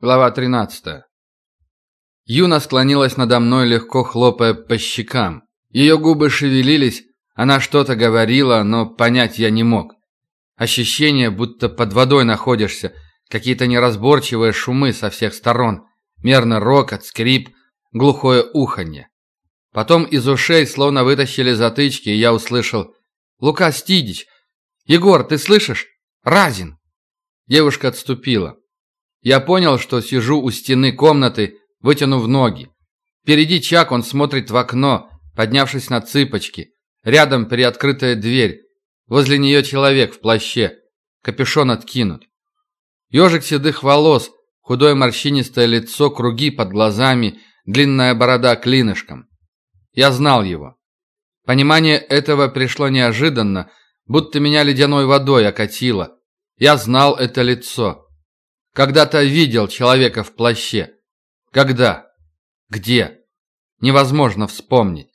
Глава 13. Юна склонилась надо мной, легко хлопая по щекам. Ее губы шевелились, она что-то говорила, но понять я не мог. Ощущение, будто под водой находишься, какие-то неразборчивые шумы со всех сторон, мерно рокот, скрип, глухое уханье. Потом из ушей словно вытащили затычки, и я услышал «Лука Стидич! Егор, ты слышишь? Разин!» Девушка отступила. Я понял, что сижу у стены комнаты, вытянув ноги. Впереди Чак, он смотрит в окно, поднявшись на цыпочки. Рядом приоткрытая дверь. Возле нее человек в плаще. Капюшон откинут. Ежик седых волос, худое морщинистое лицо, круги под глазами, длинная борода клинышком. Я знал его. Понимание этого пришло неожиданно, будто меня ледяной водой окатило. Я знал это лицо. Когда-то видел человека в плаще. Когда? Где? Невозможно вспомнить.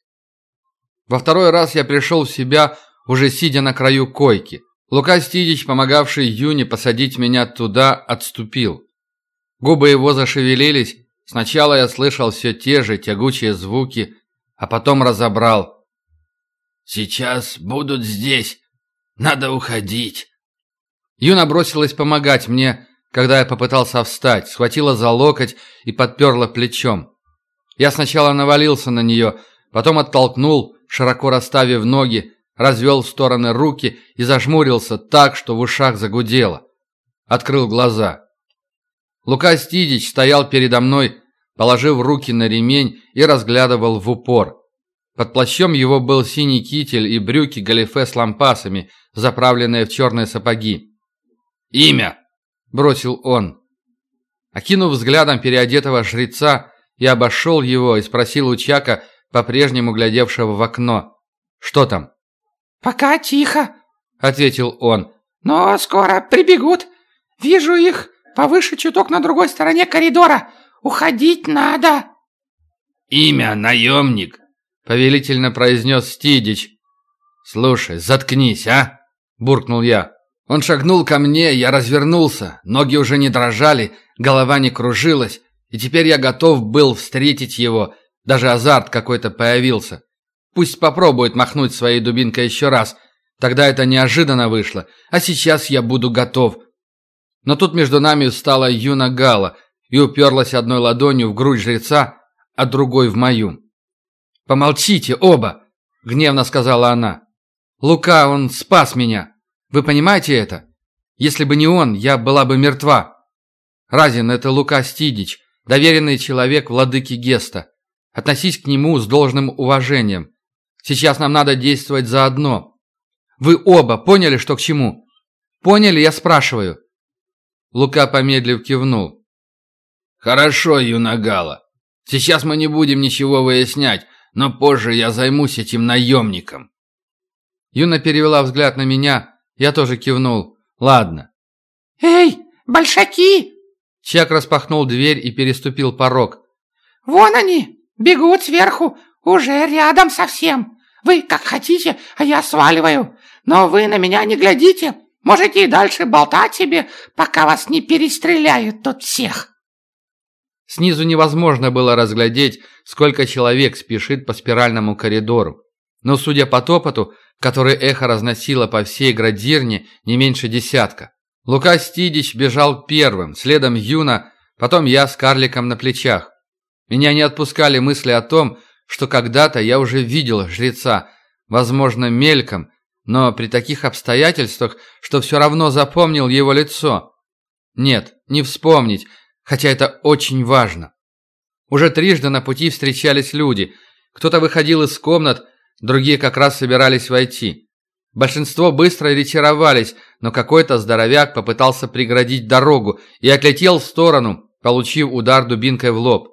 Во второй раз я пришел в себя, уже сидя на краю койки. Лука Стидич, помогавший Юне посадить меня туда, отступил. Губы его зашевелились. Сначала я слышал все те же тягучие звуки, а потом разобрал. «Сейчас будут здесь. Надо уходить». Юна бросилась помогать мне, когда я попытался встать, схватила за локоть и подперла плечом. Я сначала навалился на нее, потом оттолкнул, широко расставив ноги, развел в стороны руки и зажмурился так, что в ушах загудело. Открыл глаза. Лука Стидич стоял передо мной, положив руки на ремень и разглядывал в упор. Под плащом его был синий китель и брюки галифе с лампасами, заправленные в черные сапоги. «Имя!» Бросил он. Окинув взглядом переодетого жреца, я обошел его и спросил у Чака, по-прежнему глядевшего в окно. «Что там?» «Пока тихо», — ответил он. «Но скоро прибегут. Вижу их повыше чуток на другой стороне коридора. Уходить надо». «Имя наемник», — повелительно произнес Стидич. «Слушай, заткнись, а?» — буркнул я. Он шагнул ко мне, я развернулся, ноги уже не дрожали, голова не кружилась, и теперь я готов был встретить его, даже азарт какой-то появился. Пусть попробует махнуть своей дубинкой еще раз, тогда это неожиданно вышло, а сейчас я буду готов. Но тут между нами встала Юна Гала и уперлась одной ладонью в грудь жреца, а другой в мою. «Помолчите оба!» — гневно сказала она. «Лука, он спас меня!» Вы понимаете это? Если бы не он, я была бы мертва. Разин – это Лука Стидич, доверенный человек владыки Геста. Относись к нему с должным уважением. Сейчас нам надо действовать заодно. Вы оба поняли, что к чему? Поняли, я спрашиваю?» Лука, помедлив, кивнул. «Хорошо, Юнагала. Сейчас мы не будем ничего выяснять, но позже я займусь этим наемником». Юна перевела взгляд на меня, я тоже кивнул. Ладно. «Эй, большаки!» Чак распахнул дверь и переступил порог. «Вон они! Бегут сверху! Уже рядом совсем! Вы как хотите, а я сваливаю! Но вы на меня не глядите! Можете и дальше болтать себе, пока вас не перестреляют тут всех!» Снизу невозможно было разглядеть, сколько человек спешит по спиральному коридору. Но, судя по топоту, который эхо разносило по всей градирне не меньше десятка. Лука Стидич бежал первым, следом Юна, потом я с карликом на плечах. Меня не отпускали мысли о том, что когда-то я уже видел жреца, возможно, мельком, но при таких обстоятельствах, что все равно запомнил его лицо. Нет, не вспомнить, хотя это очень важно. Уже трижды на пути встречались люди. Кто-то выходил из комнат, Другие как раз собирались войти. Большинство быстро ретировались, но какой-то здоровяк попытался преградить дорогу и отлетел в сторону, получив удар дубинкой в лоб.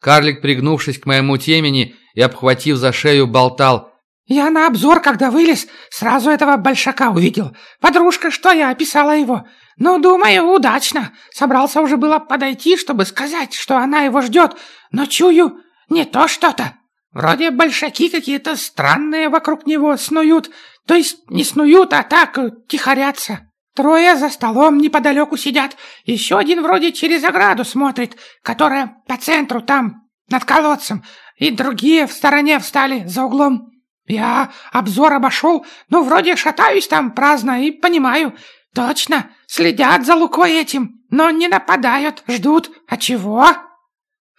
Карлик, пригнувшись к моему темени и обхватив за шею, болтал. «Я на обзор, когда вылез, сразу этого большака увидел. Подружка, что я описала его. Ну, думаю, удачно. Собрался уже было подойти, чтобы сказать, что она его ждет, но чую, не то что-то. Вроде большаки какие-то странные вокруг него снуют. То есть не снуют, а так тихорятся. Трое за столом неподалеку сидят. Еще один вроде через ограду смотрит, которая по центру там, над колодцем. И другие в стороне встали за углом. Я обзор обошел, ну, вроде шатаюсь там праздно и понимаю. Точно, следят за Лукой этим, но не нападают, ждут. А чего?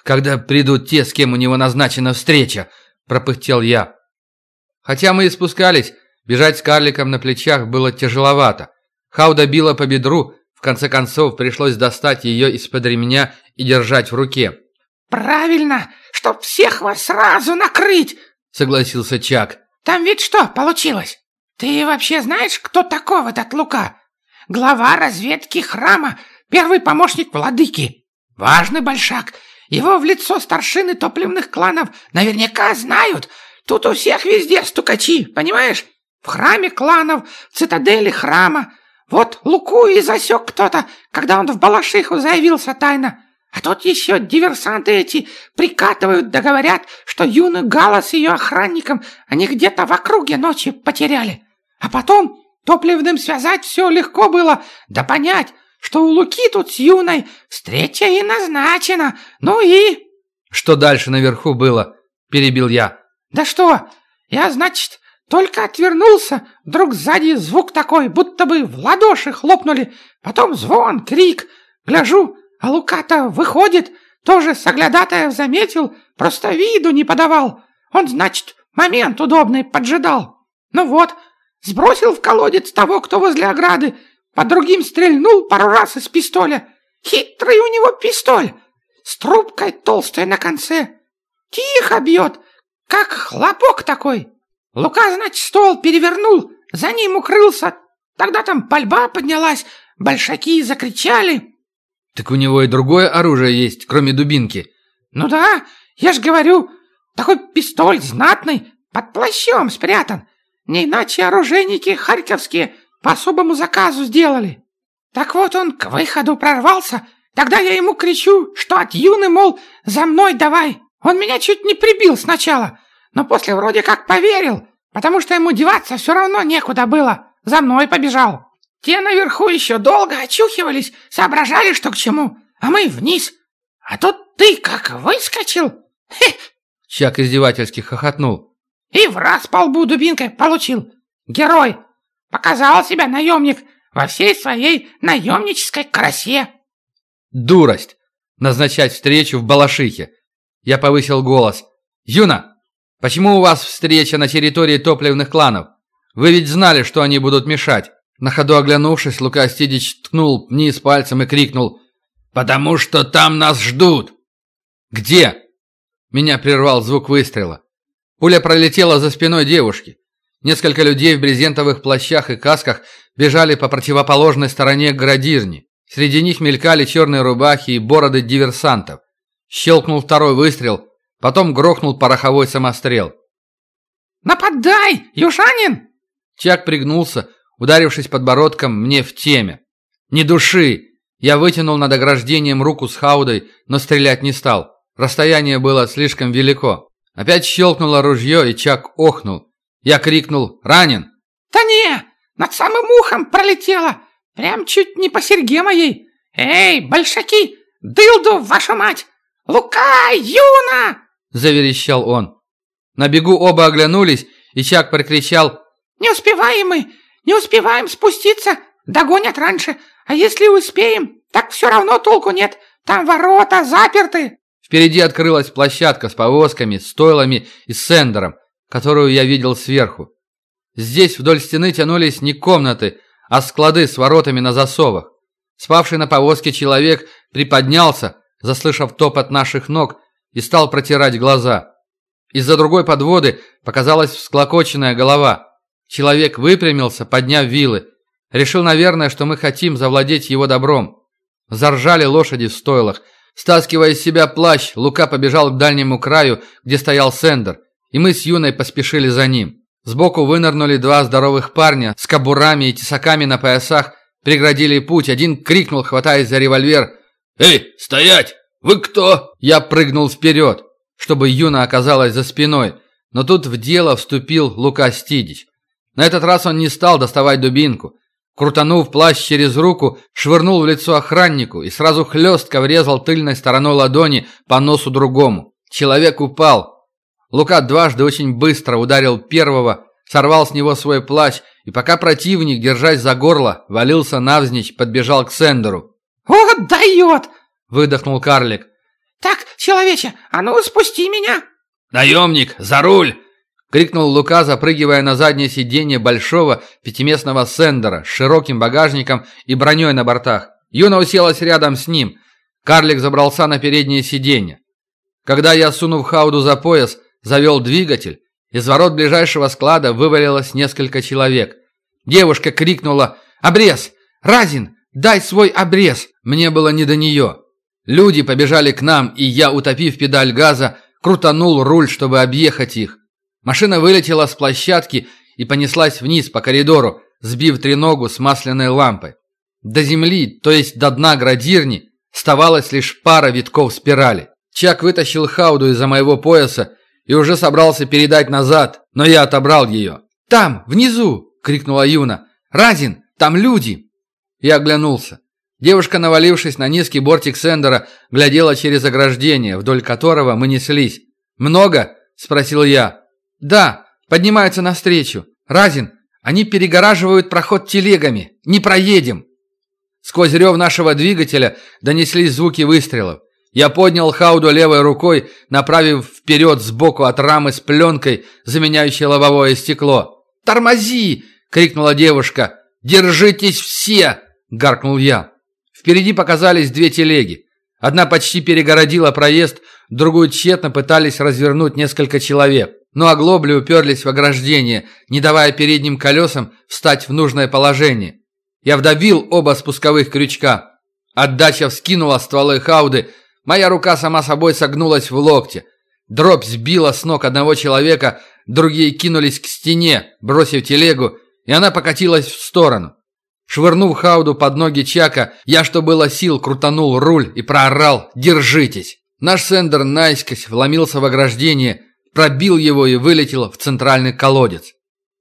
Когда придут те, с кем у него назначена встреча, пропыхтел я. Хотя мы и спускались, бежать с карликом на плечах было тяжеловато. Хауда била по бедру, в конце концов пришлось достать ее из-под ремня и держать в руке. «Правильно, чтоб всех вас сразу накрыть!» — согласился Чак. «Там ведь что получилось? Ты вообще знаешь, кто таков этот Лука? Глава разведки храма, первый помощник владыки. Важный большак. Его в лицо старшины топливных кланов наверняка знают. Тут у всех везде стукачи, понимаешь? В храме кланов, в цитадели храма. Вот Луку и засек кто-то, когда он в Балашиху заявился тайно. А тут еще диверсанты эти прикатывают да что юный Гала с ее охранником они где-то в округе ночи потеряли. А потом топливным связать все легко было, да понять, что у Луки тут с юной встреча и назначена. Ну и... Что дальше наверху было? Перебил я. Да что, я, значит, только отвернулся, вдруг сзади звук такой, будто бы в ладоши хлопнули. Потом звон, крик. Гляжу, а Лука-то выходит, тоже соглядатая заметил, просто виду не подавал. Он, значит, момент удобный поджидал. Ну вот, сбросил в колодец того, кто возле ограды, по другим стрельнул пару раз из пистоля. Хитрый у него пистоль, с трубкой толстой на конце. Тихо бьет, как хлопок такой. Лука, значит, стол перевернул, за ним укрылся. Тогда там пальба поднялась, большаки закричали. Так у него и другое оружие есть, кроме дубинки. Ну да, я ж говорю, такой пистоль знатный, под плащом спрятан. Не иначе оружейники харьковские по особому заказу сделали. Так вот он к выходу прорвался, тогда я ему кричу, что от юны, мол, за мной давай. Он меня чуть не прибил сначала, но после вроде как поверил, потому что ему деваться все равно некуда было. За мной побежал. Те наверху еще долго очухивались, соображали, что к чему, а мы вниз. А тут ты как выскочил. Хе! Чак издевательски хохотнул. И в раз по лбу дубинкой получил. Герой. Показал себя наемник во всей своей наемнической красе. Дурость. Назначать встречу в Балашихе. Я повысил голос. Юна, почему у вас встреча на территории топливных кланов? Вы ведь знали, что они будут мешать. На ходу оглянувшись, Лука Стидич ткнул вниз пальцем и крикнул «Потому что там нас ждут!» «Где?» Меня прервал звук выстрела. Пуля пролетела за спиной девушки. Несколько людей в брезентовых плащах и касках бежали по противоположной стороне градирни. Среди них мелькали черные рубахи и бороды диверсантов. Щелкнул второй выстрел, потом грохнул пороховой самострел. «Нападай, южанин!» Чак пригнулся, ударившись подбородком мне в теме. «Не души!» Я вытянул над ограждением руку с хаудой, но стрелять не стал. Расстояние было слишком велико. Опять щелкнуло ружье, и Чак охнул. Я крикнул «Ранен!» «Да не! Над самым ухом пролетело! Прям чуть не по серьге моей! Эй, большаки! Дылду, вашу мать! Лука, Юна!» Заверещал он. На бегу оба оглянулись, и Чак прокричал «Не успеваем мы! Не успеваем спуститься, догонят раньше. А если успеем, так все равно толку нет. Там ворота заперты. Впереди открылась площадка с повозками, стойлами и сендером, которую я видел сверху. Здесь вдоль стены тянулись не комнаты, а склады с воротами на засовах. Спавший на повозке человек приподнялся, заслышав топот наших ног, и стал протирать глаза. Из-за другой подводы показалась всклокоченная голова. Человек выпрямился, подняв вилы. Решил, наверное, что мы хотим завладеть его добром. Заржали лошади в стойлах. Стаскивая из себя плащ, Лука побежал к дальнему краю, где стоял Сендер, и мы с Юной поспешили за ним. Сбоку вынырнули два здоровых парня с кобурами и тесаками на поясах, преградили путь. Один крикнул, хватаясь за револьвер. «Эй, стоять! Вы кто?» Я прыгнул вперед, чтобы Юна оказалась за спиной, но тут в дело вступил Лука Стидич. На этот раз он не стал доставать дубинку. Крутанув плащ через руку, швырнул в лицо охраннику и сразу хлестко врезал тыльной стороной ладони по носу другому. Человек упал. Лука дважды очень быстро ударил первого, сорвал с него свой плащ, и пока противник, держась за горло, валился навзничь, подбежал к Сендеру. «О, дает!» – выдохнул карлик. «Так, человече, а ну спусти меня!» «Наемник, за руль!» — крикнул Лука, запрыгивая на заднее сиденье большого пятиместного сендера с широким багажником и броней на бортах. Юна уселась рядом с ним. Карлик забрался на переднее сиденье. Когда я, сунув Хауду за пояс, завел двигатель, из ворот ближайшего склада вывалилось несколько человек. Девушка крикнула «Обрез! Разин! Дай свой обрез!» Мне было не до нее. Люди побежали к нам, и я, утопив педаль газа, крутанул руль, чтобы объехать их. Машина вылетела с площадки и понеслась вниз по коридору, сбив треногу с масляной лампой. До земли, то есть до дна градирни, оставалась лишь пара витков спирали. Чак вытащил хауду из-за моего пояса и уже собрался передать назад, но я отобрал ее. «Там, внизу!» — крикнула Юна. «Разин, там люди!» Я оглянулся. Девушка, навалившись на низкий бортик Сендера, глядела через ограждение, вдоль которого мы неслись. «Много?» – спросил я. «Да, поднимаются навстречу. Разин, они перегораживают проход телегами. Не проедем!» Сквозь рев нашего двигателя донеслись звуки выстрелов. Я поднял хауду левой рукой, направив вперед сбоку от рамы с пленкой, заменяющей лобовое стекло. «Тормози!» — крикнула девушка. «Держитесь все!» — гаркнул я. Впереди показались две телеги. Одна почти перегородила проезд, другую тщетно пытались развернуть несколько человек. Но оглобли уперлись в ограждение, не давая передним колесам встать в нужное положение. Я вдавил оба спусковых крючка. Отдача вскинула стволы хауды. Моя рука сама собой согнулась в локте. Дробь сбила с ног одного человека, другие кинулись к стене, бросив телегу, и она покатилась в сторону. Швырнув хауду под ноги Чака, я, что было сил, крутанул руль и проорал «Держитесь!». Наш сендер наискось вломился в ограждение, пробил его и вылетел в центральный колодец.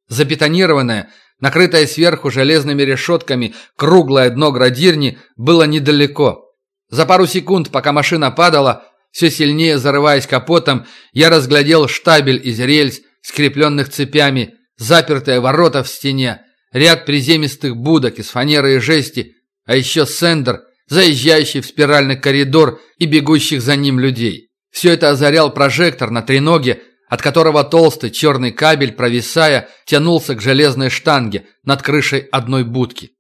Запетонированное, накрытое сверху железными решетками круглое дно градирни было недалеко. За пару секунд, пока машина падала, все сильнее зарываясь капотом, я разглядел штабель из рельс, скрепленных цепями, запертые ворота в стене, ряд приземистых будок из фанеры и жести, а еще сендер, заезжающий в спиральный коридор и бегущих за ним людей. Все это озарял прожектор на треноге, от которого толстый черный кабель, провисая, тянулся к железной штанге над крышей одной будки.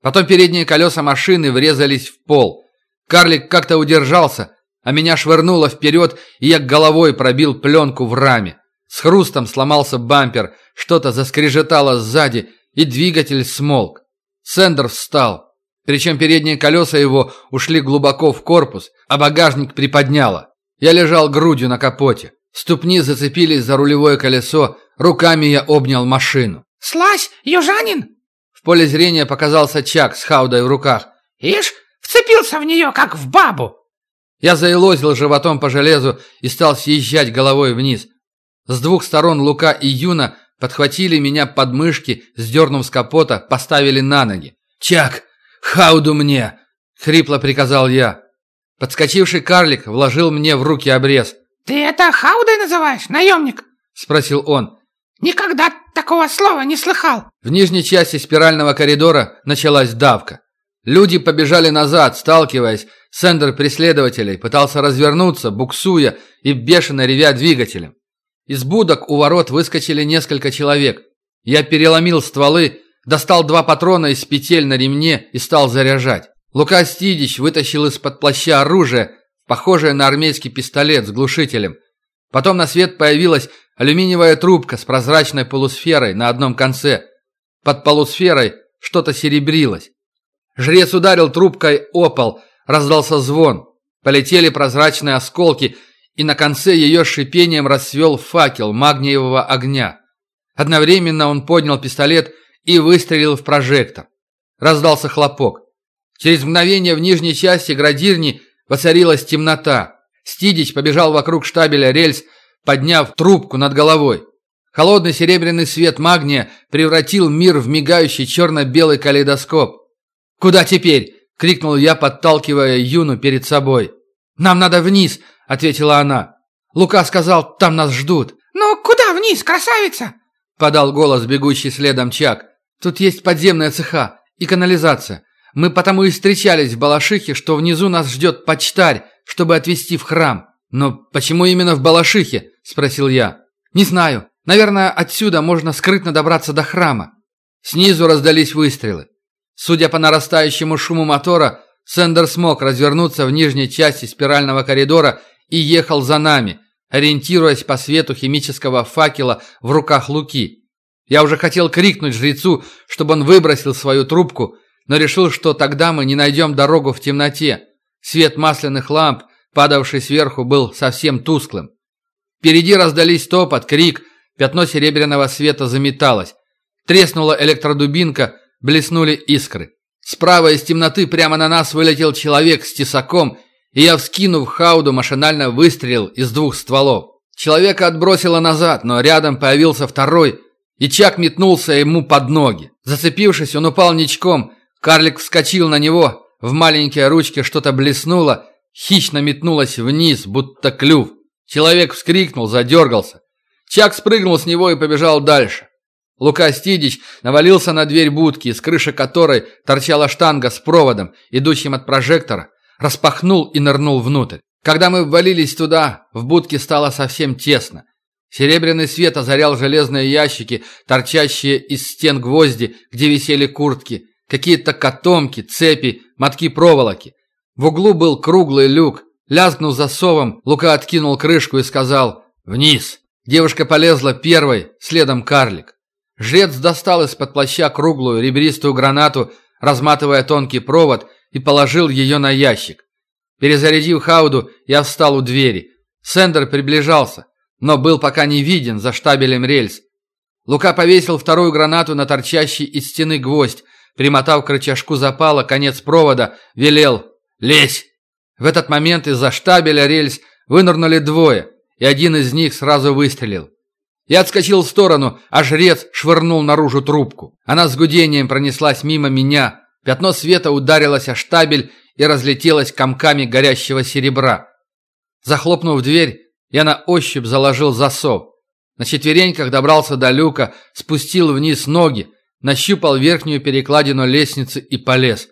Потом передние колеса машины врезались в пол. Карлик как-то удержался, а меня швырнуло вперед, и я головой пробил пленку в раме. С хрустом сломался бампер, что-то заскрежетало сзади, и двигатель смолк. Сендер встал. Причем передние колеса его ушли глубоко в корпус, а багажник приподняло. Я лежал грудью на капоте. Ступни зацепились за рулевое колесо, руками я обнял машину. «Слазь, южанин!» В поле зрения показался Чак с хаудой в руках. «Ишь, вцепился в нее, как в бабу!» Я заилозил животом по железу и стал съезжать головой вниз. С двух сторон Лука и Юна подхватили меня под мышки, сдернув с капота, поставили на ноги. «Чак, хауду мне!» — хрипло приказал я. Подскочивший карлик вложил мне в руки обрез. «Ты это хаудой называешь, наемник?» — спросил он. «Никогда такого слова не слыхал!» В нижней части спирального коридора началась давка. Люди побежали назад, сталкиваясь. Сендер преследователей пытался развернуться, буксуя и бешено ревя двигателем. Из будок у ворот выскочили несколько человек. Я переломил стволы, достал два патрона из петель на ремне и стал заряжать. Лука Стидич вытащил из-под плаща оружие, похожее на армейский пистолет с глушителем. Потом на свет появилась алюминиевая трубка с прозрачной полусферой на одном конце. Под полусферой что-то серебрилось. Жрец ударил трубкой о пол, раздался звон. Полетели прозрачные осколки, и на конце ее шипением расцвел факел магниевого огня. Одновременно он поднял пистолет и выстрелил в прожектор. Раздался хлопок. Через мгновение в нижней части градирни воцарилась темнота. Стидич побежал вокруг штабеля рельс, подняв трубку над головой. Холодный серебряный свет магния превратил мир в мигающий черно-белый калейдоскоп. «Куда теперь?» — крикнул я, подталкивая Юну перед собой. «Нам надо вниз», — ответила она. «Лука сказал, там нас ждут». «Ну, куда вниз, красавица?» — подал голос бегущий следом Чак. «Тут есть подземная цеха и канализация. Мы потому и встречались в Балашихе, что внизу нас ждет почтарь, чтобы отвезти в храм». «Но почему именно в Балашихе?» – спросил я. «Не знаю. Наверное, отсюда можно скрытно добраться до храма». Снизу раздались выстрелы. Судя по нарастающему шуму мотора, Сендер смог развернуться в нижней части спирального коридора и ехал за нами, ориентируясь по свету химического факела в руках Луки. Я уже хотел крикнуть жрецу, чтобы он выбросил свою трубку, но решил, что тогда мы не найдем дорогу в темноте. Свет масляных ламп падавший сверху, был совсем тусклым. Впереди раздались топот, крик, пятно серебряного света заметалось. Треснула электродубинка, блеснули искры. Справа из темноты прямо на нас вылетел человек с тесаком, и я, вскинув хауду, машинально выстрелил из двух стволов. Человека отбросило назад, но рядом появился второй, и Чак метнулся ему под ноги. Зацепившись, он упал ничком, карлик вскочил на него, в маленькие ручки что-то блеснуло, хищно метнулась вниз, будто клюв. Человек вскрикнул, задергался. Чак спрыгнул с него и побежал дальше. Лука Стидич навалился на дверь будки, из крыши которой торчала штанга с проводом, идущим от прожектора, распахнул и нырнул внутрь. Когда мы ввалились туда, в будке стало совсем тесно. Серебряный свет озарял железные ящики, торчащие из стен гвозди, где висели куртки, какие-то котомки, цепи, мотки проволоки. В углу был круглый люк. Лязгнув засовом, Лука откинул крышку и сказал «Вниз». Девушка полезла первой, следом карлик. Жрец достал из-под плаща круглую ребристую гранату, разматывая тонкий провод, и положил ее на ящик. Перезарядив хауду, я встал у двери. Сендер приближался, но был пока не виден за штабелем рельс. Лука повесил вторую гранату на торчащий из стены гвоздь, примотав к рычажку запала конец провода, велел «Лезь!» В этот момент из-за штабеля рельс вынырнули двое, и один из них сразу выстрелил. Я отскочил в сторону, а жрец швырнул наружу трубку. Она с гудением пронеслась мимо меня. Пятно света ударилось о штабель и разлетелось комками горящего серебра. Захлопнув дверь, я на ощупь заложил засов. На четвереньках добрался до люка, спустил вниз ноги, нащупал верхнюю перекладину лестницы и полез.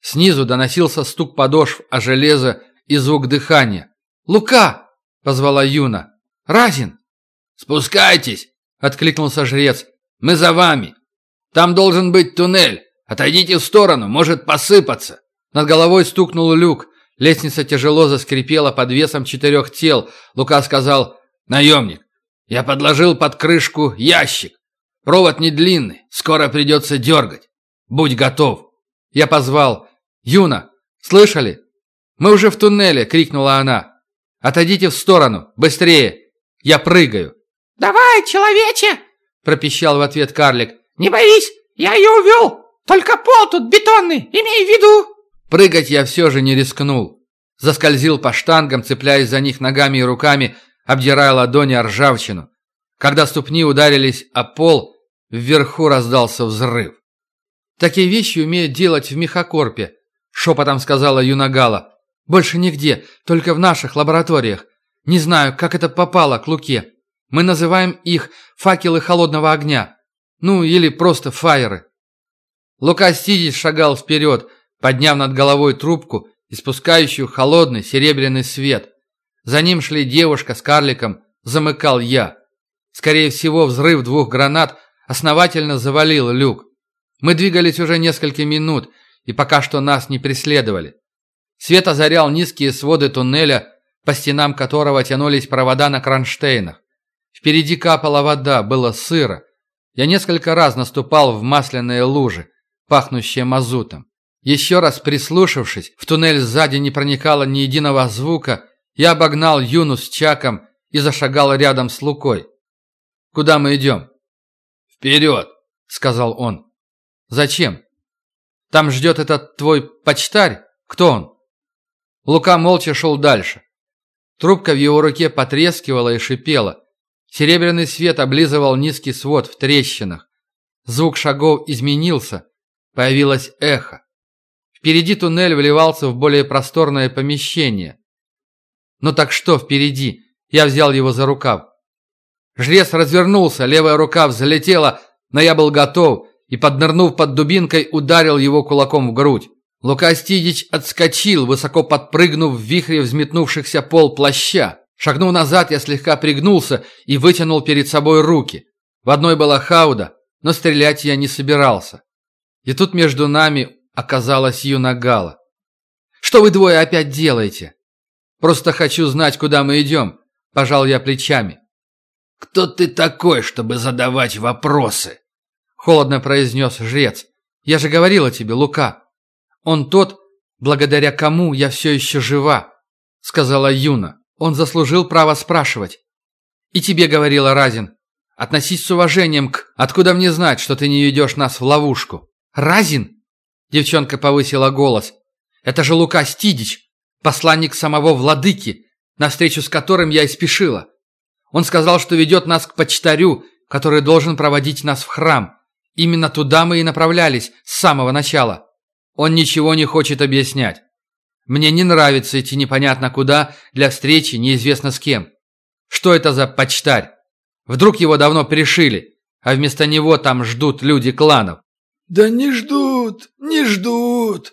Снизу доносился стук подошв о железо и звук дыхания. «Лука!» — позвала Юна. «Разин!» «Спускайтесь!» — откликнулся жрец. «Мы за вами! Там должен быть туннель! Отойдите в сторону, может посыпаться!» Над головой стукнул люк. Лестница тяжело заскрипела под весом четырех тел. Лука сказал «Наемник, я подложил под крышку ящик. Провод не длинный, скоро придется дергать. Будь готов!» Я позвал «Юна, слышали?» «Мы уже в туннеле!» — крикнула она. «Отойдите в сторону! Быстрее! Я прыгаю!» «Давай, человече!» — пропищал в ответ карлик. «Не боись, я ее увел! Только пол тут бетонный, имей в виду!» Прыгать я все же не рискнул. Заскользил по штангам, цепляясь за них ногами и руками, обдирая ладони о ржавчину. Когда ступни ударились о пол, вверху раздался взрыв. Такие вещи умеют делать в мехокорпе, Шепотом сказала Юнагала. «Больше нигде, только в наших лабораториях. Не знаю, как это попало к Луке. Мы называем их факелы холодного огня. Ну, или просто фаеры». Лука Стидич шагал вперед, подняв над головой трубку, испускающую холодный серебряный свет. За ним шли девушка с карликом, замыкал я. Скорее всего, взрыв двух гранат основательно завалил люк. Мы двигались уже несколько минут – и пока что нас не преследовали. Свет озарял низкие своды туннеля, по стенам которого тянулись провода на кронштейнах. Впереди капала вода, было сыро. Я несколько раз наступал в масляные лужи, пахнущие мазутом. Еще раз прислушавшись, в туннель сзади не проникало ни единого звука, я обогнал Юну с Чаком и зашагал рядом с Лукой. «Куда мы идем?» «Вперед!» — сказал он. «Зачем?» Там ждет этот твой почтарь? Кто он?» Лука молча шел дальше. Трубка в его руке потрескивала и шипела. Серебряный свет облизывал низкий свод в трещинах. Звук шагов изменился. Появилось эхо. Впереди туннель вливался в более просторное помещение. «Ну так что впереди?» Я взял его за рукав. Жрец развернулся, левая рука взлетела, но я был готов и, поднырнув под дубинкой, ударил его кулаком в грудь. Лука Стидич отскочил, высоко подпрыгнув в вихре взметнувшихся пол плаща. Шагнув назад, я слегка пригнулся и вытянул перед собой руки. В одной была хауда, но стрелять я не собирался. И тут между нами оказалась Юнагала. «Что вы двое опять делаете?» «Просто хочу знать, куда мы идем», – пожал я плечами. «Кто ты такой, чтобы задавать вопросы?» Холодно произнес жрец. «Я же говорила тебе, Лука. Он тот, благодаря кому я все еще жива», сказала Юна. «Он заслужил право спрашивать». «И тебе говорила Разин. Относись с уважением к... Откуда мне знать, что ты не ведешь нас в ловушку?» «Разин?» Девчонка повысила голос. «Это же Лука Стидич, посланник самого владыки, навстречу с которым я и спешила. Он сказал, что ведет нас к почтарю, который должен проводить нас в храм. Именно туда мы и направлялись с самого начала. Он ничего не хочет объяснять. Мне не нравится идти непонятно куда для встречи неизвестно с кем. Что это за почтарь? Вдруг его давно пришили, а вместо него там ждут люди кланов. «Да не ждут, не ждут!»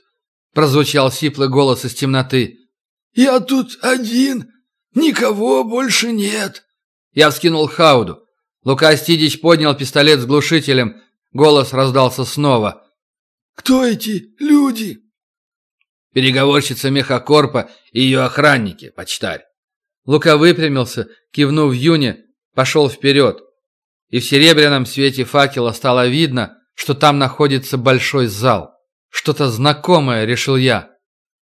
Прозвучал сиплый голос из темноты. «Я тут один, никого больше нет. Я вскинул хауду. Лука Стидич поднял пистолет с глушителем. Голос раздался снова. «Кто эти люди?» Переговорщица Мехакорпа и ее охранники, почтарь. Лука выпрямился, кивнув Юне, пошел вперед. И в серебряном свете факела стало видно, что там находится большой зал. Что-то знакомое, решил я.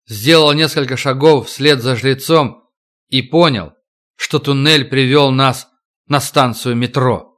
Сделал несколько шагов вслед за жрецом и понял, что туннель привел нас на станцию метро.